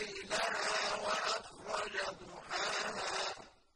لَيْلَهَا